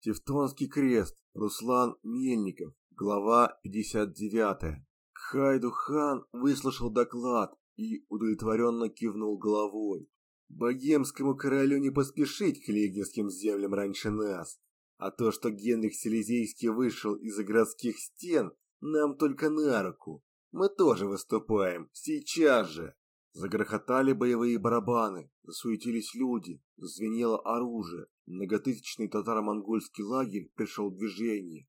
Тевтонский крест. Руслан Мельников. Глава 59. Хайду хан выслушал доклад и удовлетворенно кивнул головой. Богемскому королю не поспешить к легинским землям раньше нас. А то, что Генрих Селезейский вышел из-за городских стен, нам только на руку. Мы тоже выступаем. Сейчас же. Загрохотали боевые барабаны, засуетились люди, звенело оружие. Многотысячный татаро-монгольский лагерь пришел в движение.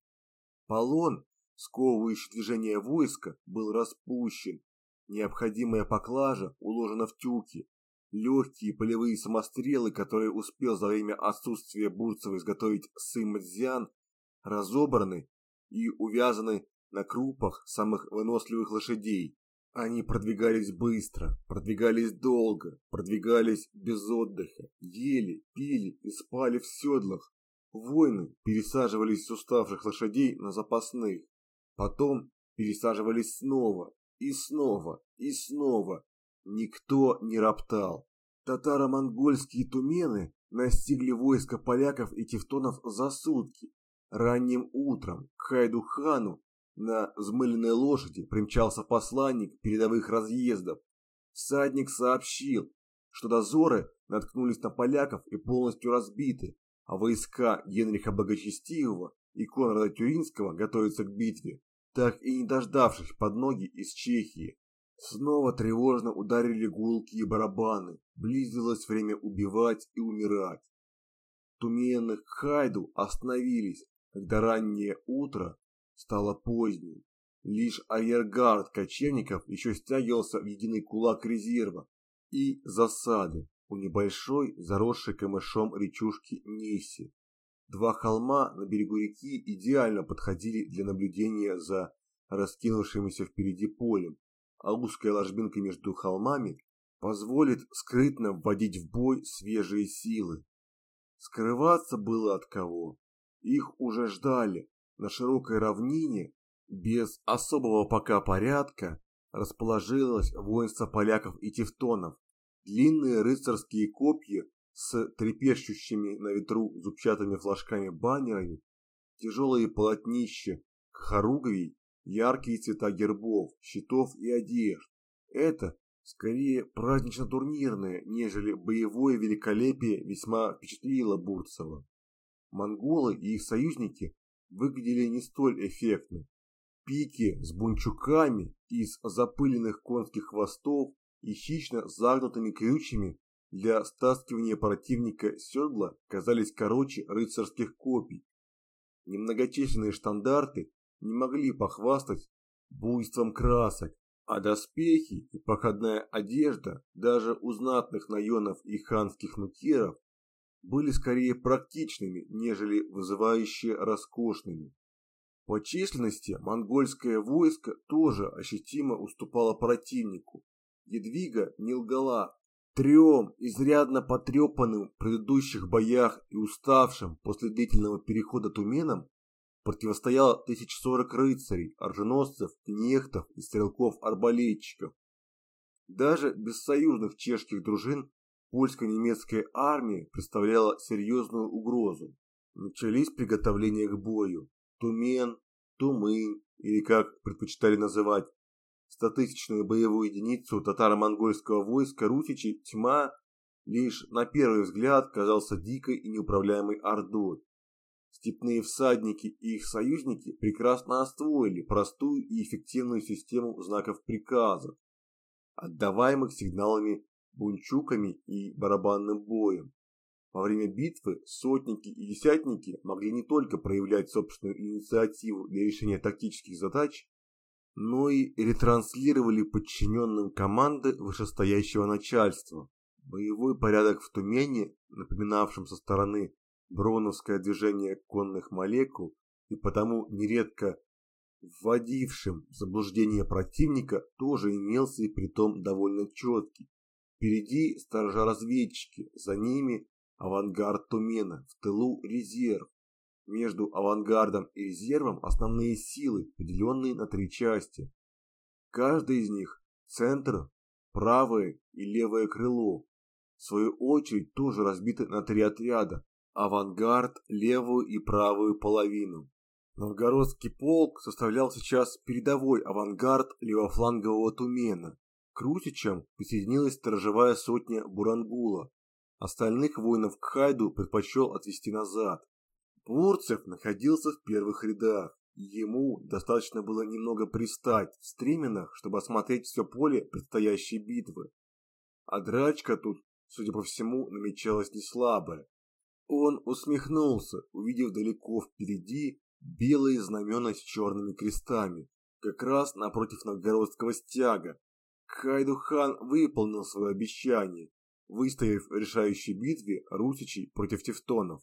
Полон, сковывающий движение войска, был распущен. Необходимая поклажа уложена в тюки. Легкие полевые самострелы, которые успел за время отсутствия Бурцева изготовить Сын Мадзян, разобраны и увязаны на крупах самых выносливых лошадей. Они продвигались быстро, продвигались долго, продвигались без отдыха, ели, пили и спали в седлах. Воины пересаживались с уставших лошадей на запасных. Потом пересаживались снова, и снова, и снова. Никто не роптал. Татаро-монгольские тумены настигли войско поляков и тевтонов за сутки. Ранним утром к Хайду-хану на взмыленной лошади примчался посланник передовых разъездов. Всадник сообщил, что дозоры наткнулись на поляков и полностью разбиты, а войска Генриха Благочестивого и Конрада Тюринского готовятся к битве, так и не дождавшись под ноги из Чехии. Снова тревожно ударили гулкие барабаны, близилось время убивать и умирать. Туменных Хайду остановились, когда раннее утро стало поздней. Лишь арьергард кочевников еще стягивался в единый кулак резерва и засады у небольшой, заросшей камышом речушки Неси. Два холма на берегу реки идеально подходили для наблюдения за раскинувшимся впереди полем, а узкая ложбинка между холмами позволит скрытно вводить в бой свежие силы. Скрываться было от кого. Их уже ждали, на широкой равнине, без особого пока порядка, расположилось воинство поляков и тевтонов. Длинные рыцарские копья с трепещущими на ветру зубчатыми флажками-баннерами, тяжелые полотнища, хоругвий, яркие цвета гербов, щитов и одежд. Это скорее празднично-турнирное, нежели боевое великолепие весьма впечатлило Бурцева. Монголы и их союзники выглядели не столь эффектно. Пики с бунчуками из запыленных конских хвостов и хищно загнутыми крючьями для стаскивания противника седла казались короче рыцарских копий. Немногочисленные штандарты не могли похвастать буйством красок, а доспехи и походная одежда даже у знатных наенов и ханских нукеров были скорее практичными, нежели вызывающие роскошными. По численности монгольское войско тоже ощутимо уступало противнику. Едвига не лгала. Трем изрядно потрепанным в предыдущих боях и уставшим после длительного перехода туменам противостояло 1040 рыцарей, оруженосцев, кнехтов и стрелков-арбалетчиков. Даже без союзных чешских дружин польско-немецкая армия представляла серьезную угрозу. Начались приготовления к бою. Тумен, Тумын, или как предпочитали называть, стотысячную боевую единицу татаро-монгольского войска Русичи тьма лишь на первый взгляд казался дикой и неуправляемой ордой. Степные всадники и их союзники прекрасно освоили простую и эффективную систему знаков приказов, отдаваемых сигналами бунчуками и барабанным боем. Во время битвы сотники и десятники могли не только проявлять собственную инициативу для решения тактических задач, но и ретранслировали подчиненным команды вышестоящего начальства. Боевой порядок в Тумене, напоминавшем со стороны броновское движение конных молекул и потому нередко вводившим в заблуждение противника, тоже имелся и притом довольно четкий. Впереди сторожа-разведчики, за ними авангард Тумена, в тылу резерв. Между авангардом и резервом основные силы, поделенные на три части. Каждая из них – центр, правое и левое крыло. В свою очередь тоже разбиты на три отряда, авангард левую и правую половину. Новгородский полк составлял сейчас передовой авангард левофлангового Тумена. К присоединилась сторожевая сотня Бурангула. Остальных воинов Кхайду предпочел отвести назад. Бурцев находился в первых рядах. Ему достаточно было немного пристать в стременах, чтобы осмотреть все поле предстоящей битвы. А драчка тут, судя по всему, намечалась не слабая. Он усмехнулся, увидев далеко впереди белые знамена с черными крестами, как раз напротив новгородского стяга. Хайду-хан выполнил свое обещание, выстояв в решающей битве русичей против тевтонов.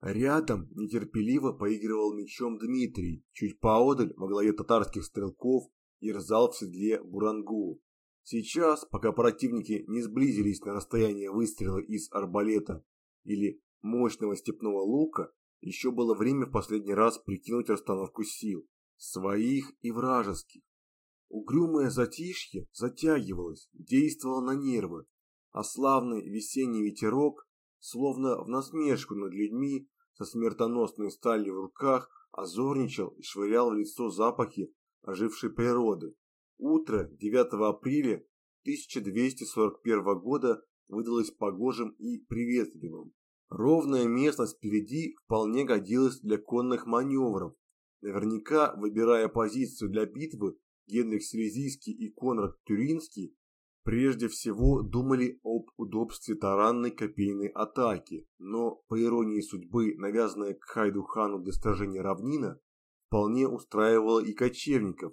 Рядом нетерпеливо поигрывал мечом Дмитрий, чуть поодаль во главе татарских стрелков ерзал в седле Бурангул. Сейчас, пока противники не сблизились на расстояние выстрела из арбалета или мощного степного лука, еще было время в последний раз прикинуть расстановку сил, своих и вражеских. Угрюмое затишье затягивалось, действовало на нервы, а славный весенний ветерок словно в насмешку над людьми со смертоносной сталью в руках, озорничал и швырял в лицо запахи ожившей природы. Утро 9 апреля 1241 года выдалось погожим и приветливым. Ровная местность впереди вполне годилась для конных маневров. Наверняка, выбирая позицию для битвы, Генрих Силезийский и Конрад Тюринский прежде всего думали об удобстве таранной копейной атаки, но, по иронии судьбы, навязанная к Хайду-хану для сторожения равнина, вполне устраивала и кочевников.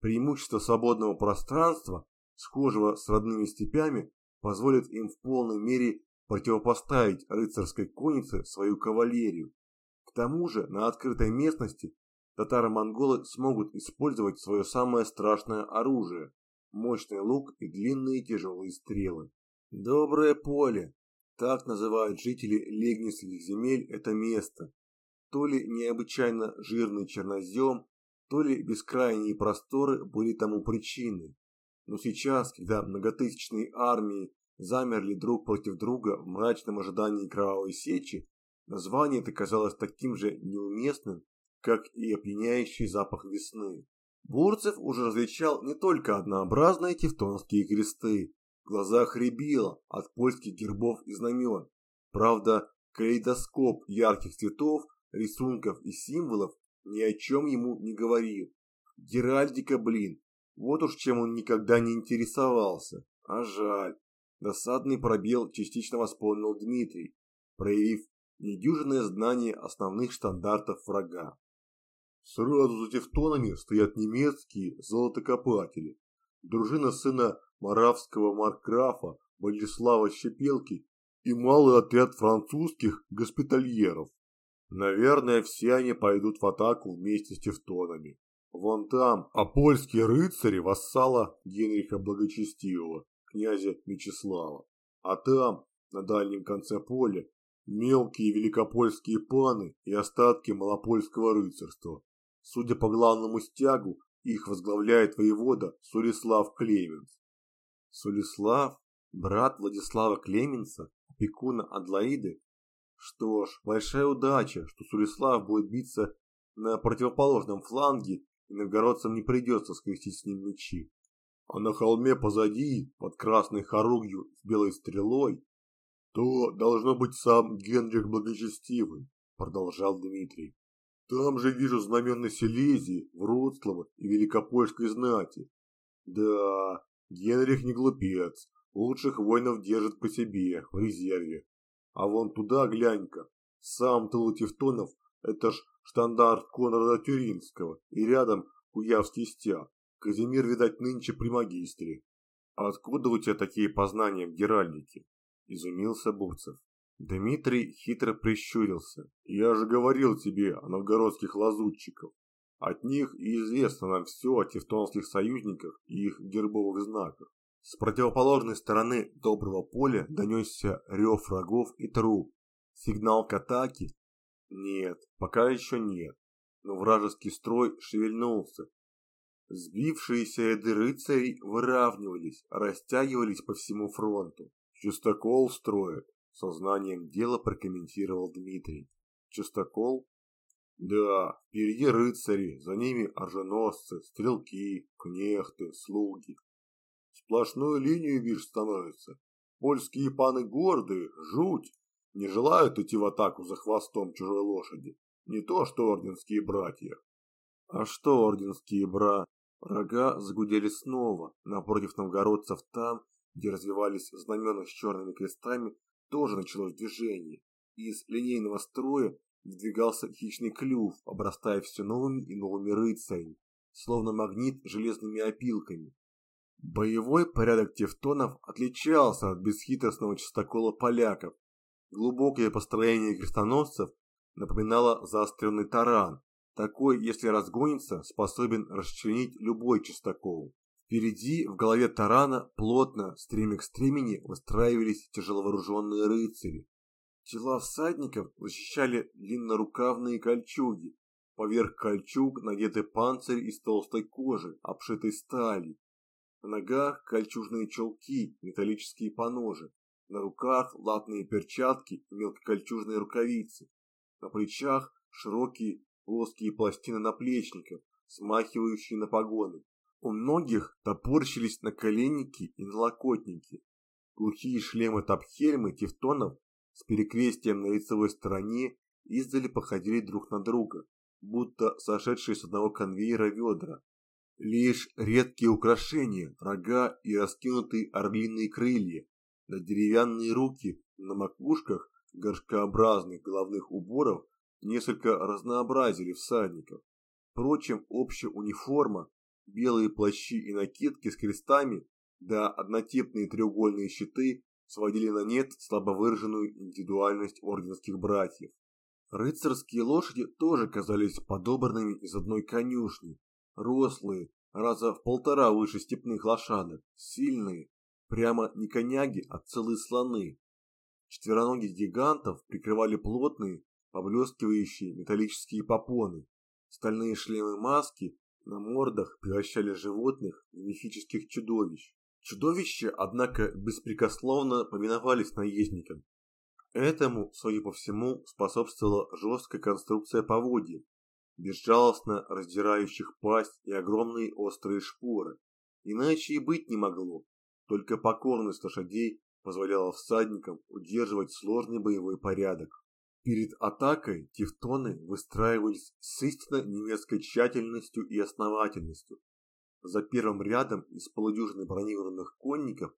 Преимущество свободного пространства, схожего с родными степями, позволит им в полной мере противопоставить рыцарской коннице свою кавалерию. К тому же на открытой местности татаро-монголы смогут использовать свое самое страшное оружие мощный лук и длинные тяжелые стрелы. Доброе поле, так называют жители легнинских земель это место. То ли необычайно жирный чернозем, то ли бескрайние просторы были тому причиной. Но сейчас, когда многотысячные армии замерли друг против друга в мрачном ожидании кровавой сечи, название это казалось таким же неуместным, как и опьяняющий запах весны. Бурцев уже различал не только однообразные тевтонские кресты. В глазах рябило от польских гербов и знамен. Правда, калейдоскоп ярких цветов, рисунков и символов ни о чем ему не говорил. Геральдика, блин, вот уж чем он никогда не интересовался. А жаль. Досадный пробел частично восполнил Дмитрий, проявив недюжинное знание основных стандартов врага. Сразу за тевтонами стоят немецкие золотокопатели. Дружина сына Моравского маркграфа Владислава Щепелки и малый отряд французских госпитальеров. Наверное, все они пойдут в атаку вместе с тевтонами. Вон там, а польские рыцари вассала Генриха Благочестивого, князя Мечислава. А там, на дальнем конце поля, мелкие великопольские паны и остатки малопольского рыцарства. Судя по главному стягу, их возглавляет воевода Сулислав Клеменс. Сулислав, брат Владислава Клеменса, опекуна Адлаиды. Что ж, большая удача, что Сулислав будет биться на противоположном фланге, и новгородцам не придется скрестить с ним мечи. А на холме позади, под красной хоругью с белой стрелой, то должно быть сам Генрих Благочестивый, продолжал Дмитрий. Там же вижу знамена Силезии, Вроцлава и Великопольской знати. Да, Генрих не глупец, лучших воинов держит по себе, в резерве. А вон туда глянь-ка, сам тыл Тевтонов, это ж штандарт Конрада Тюринского, и рядом Куявский стяг. Казимир, видать, нынче при магистре. А откуда у тебя такие познания в Геральдике? Изумился Бурцев. Дмитрий хитро прищурился. «Я же говорил тебе о новгородских лазутчиках. От них и известно нам все о тевтонских союзниках и их гербовых знаках. С противоположной стороны доброго поля донесся рев врагов и труп. Сигнал к атаке? Нет, пока еще нет. Но вражеский строй шевельнулся. Сбившиеся ряды рыцарей выравнивались, растягивались по всему фронту. Чистокол строят, Сознанием дела прокомментировал Дмитрий. Чистокол? Да, впереди рыцари, за ними оруженосцы, стрелки, кнехты, слуги. Сплошную линию, видишь, становится. Польские паны гордые, жуть. Не желают идти в атаку за хвостом чужой лошади. Не то, что орденские братья. А что орденские бра? Рога загудели снова. Напротив новгородцев там, где развивались знамена с черными крестами, тоже началось движение. Из линейного строя выдвигался хищный клюв, обрастая все новыми и новыми рыцарями, словно магнит железными опилками. Боевой порядок тевтонов отличался от бесхитростного чистокола поляков. Глубокое построение крестоносцев напоминало заостренный таран. Такой, если разгонится, способен расчленить любой чистокол. Впереди, в голове тарана, плотно, стремя к стремени, выстраивались тяжеловооруженные рыцари. Тела всадников защищали длиннорукавные кольчуги. Поверх кольчуг надеты панцирь из толстой кожи, обшитой сталью. На ногах кольчужные чулки, металлические поножи. На руках латные перчатки и мелкокольчужные рукавицы. На плечах широкие плоские пластины наплечников, смахивающие на погоны. У многих топорщились наколенники и налокотники. Глухие шлемы тапхельмы тевтонов с перекрестием на лицевой стороне издали походили друг на друга, будто сошедшие с одного конвейера ведра. Лишь редкие украшения, рога и раскинутые орлиные крылья, на деревянные руки на макушках горшкообразных головных уборов несколько разнообразили всадников. Впрочем, общая униформа белые плащи и накидки с крестами, да однотипные треугольные щиты сводили на нет слабо выраженную индивидуальность орденских братьев. Рыцарские лошади тоже казались подобранными из одной конюшни, рослые, раза в полтора выше степных лошадок, сильные, прямо не коняги, а целые слоны. Четвероногих гигантов прикрывали плотные, поблескивающие металлические попоны, стальные шлемы-маски на мордах превращали животных в мифических чудовищ. Чудовища, однако, беспрекословно повиновались наездникам. Этому, судя по всему, способствовала жесткая конструкция поводьев, безжалостно раздирающих пасть и огромные острые шпоры. Иначе и быть не могло. Только покорность лошадей позволяла всадникам удерживать сложный боевой порядок. Перед атакой тевтоны выстраивались с истинно немецкой тщательностью и основательностью. За первым рядом из полудюжины бронированных конников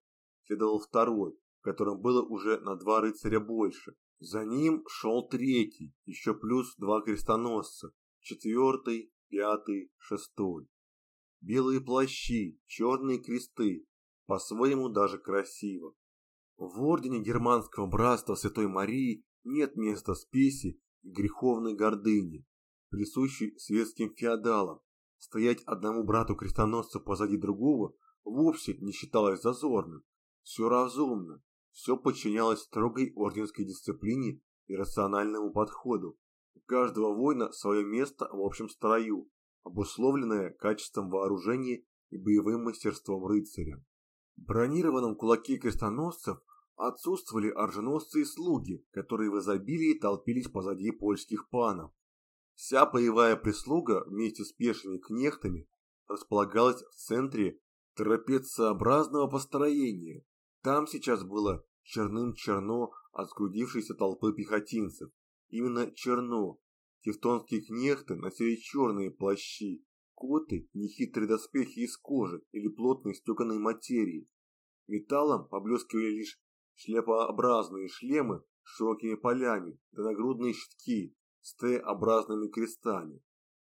следовал второй, в котором было уже на два рыцаря больше. За ним шел третий, еще плюс два крестоносца, четвертый, пятый, шестой. Белые плащи, черные кресты, по-своему даже красиво. В ордене германского братства Святой Марии нет места спеси и греховной гордыни, присущей светским феодалам. Стоять одному брату-крестоносцу позади другого вовсе не считалось зазорным. Все разумно, все подчинялось строгой орденской дисциплине и рациональному подходу. У каждого воина свое место в общем строю, обусловленное качеством вооружения и боевым мастерством рыцаря. В бронированном кулаке крестоносцев Отсутствовали оруженосцы и слуги, которые в изобилии толпились позади польских панов. Вся боевая прислуга вместе с пешими кнехтами располагалась в центре трапециобразного построения. Там сейчас было черным-черно от сгрудившейся толпы пехотинцев. Именно черно. Тевтонские кнехты носили черные плащи, коты – нехитрые доспехи из кожи или плотной стеганой материи. Металлом поблескивали лишь шляпообразные шлемы с широкими полями да нагрудные щитки с Т-образными крестами.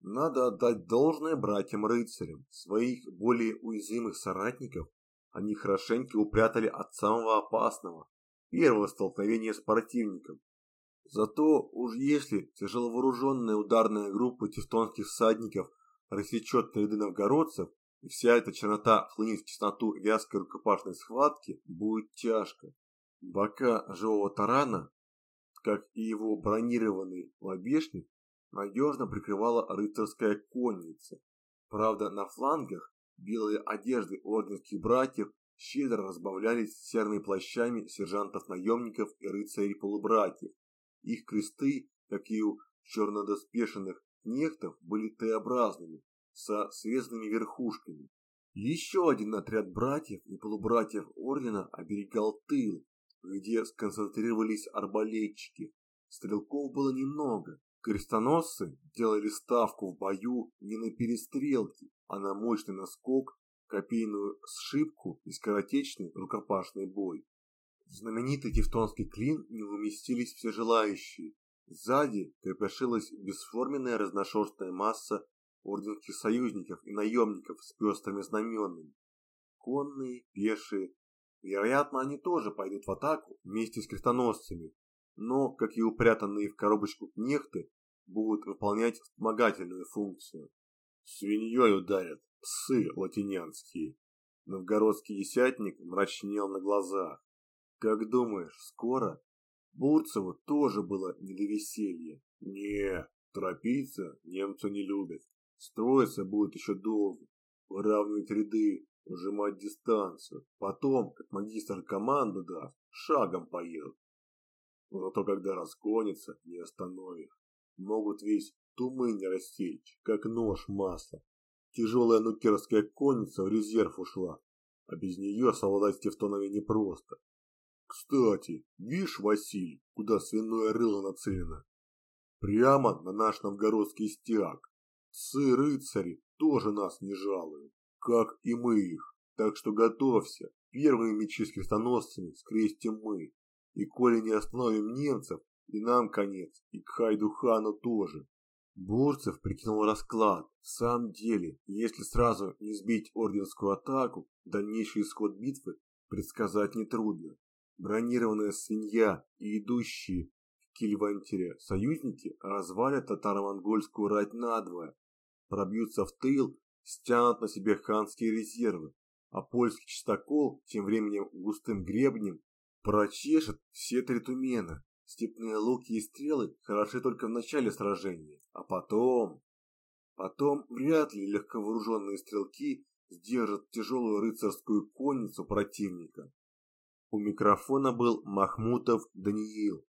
Надо отдать должное братьям-рыцарям, своих более уязвимых соратников они хорошенько упрятали от самого опасного, первого столкновения с противником. Зато уж если тяжеловооруженная ударная группа тевтонских всадников рассечет ряды новгородцев, и вся эта чернота хлынет в тесноту вязкой рукопашной схватки, будет тяжко. Бока живого тарана, как и его бронированный лобешник, надежно прикрывала рыцарская конница. Правда, на флангах белые одежды орденских братьев щедро разбавлялись серыми плащами сержантов-наемников и рыцарей-полубратьев. Их кресты, как и у чернодоспешенных нехтов, были Т-образными, со срезанными верхушками. Еще один отряд братьев и полубратьев Ордена оберегал тыл, где сконцентрировались арбалетчики. Стрелков было немного. Крестоносцы делали ставку в бою не на перестрелки, а на мощный наскок, копейную сшибку и скоротечный рукопашный бой. В знаменитый тевтонский клин не уместились все желающие. Сзади копошилась бесформенная разношерстная масса орденских союзников и наемников с пестрыми знаменами. Конные, пешие. Вероятно, они тоже пойдут в атаку вместе с крестоносцами, но, как и упрятанные в коробочку нехты, будут выполнять вспомогательную функцию. Свиньей ударят, псы латинянские. Новгородский десятник мрачнел на глазах. Как думаешь, скоро? Бурцеву тоже было не до веселья. Не, торопиться немцы не любят. Строиться будет еще долго. Выравнивать ряды, ужимать дистанцию. Потом, как магистр команду даст, шагом поедут. Но то, когда разгонится, не остановишь. Могут весь тумынь растечь, как нож масла. Тяжелая нукерская конница в резерв ушла, а без нее совладать с тевтонами непросто. Кстати, видишь, Василий, куда свиное рыло нацелено? Прямо на наш новгородский стяг. Сы-рыцари тоже нас не жалуют, как и мы их. Так что готовься, первые мечи с скрестим мы. И коли не остановим немцев, и нам конец, и к Хайдухану тоже. Бурцев прикинул расклад. В самом деле, если сразу не сбить орденскую атаку, дальнейший исход битвы предсказать нетрудно. Бронированная свинья и идущие в Кильвантере союзники развалят татаро-монгольскую рать надвое, пробьются в тыл, стянут на себе ханские резервы, а польский чистокол тем временем густым гребнем прочешет все три тумена. Степные луки и стрелы хороши только в начале сражения, а потом... Потом вряд ли легковооруженные стрелки сдержат тяжелую рыцарскую конницу противника. У микрофона был Махмутов Даниил.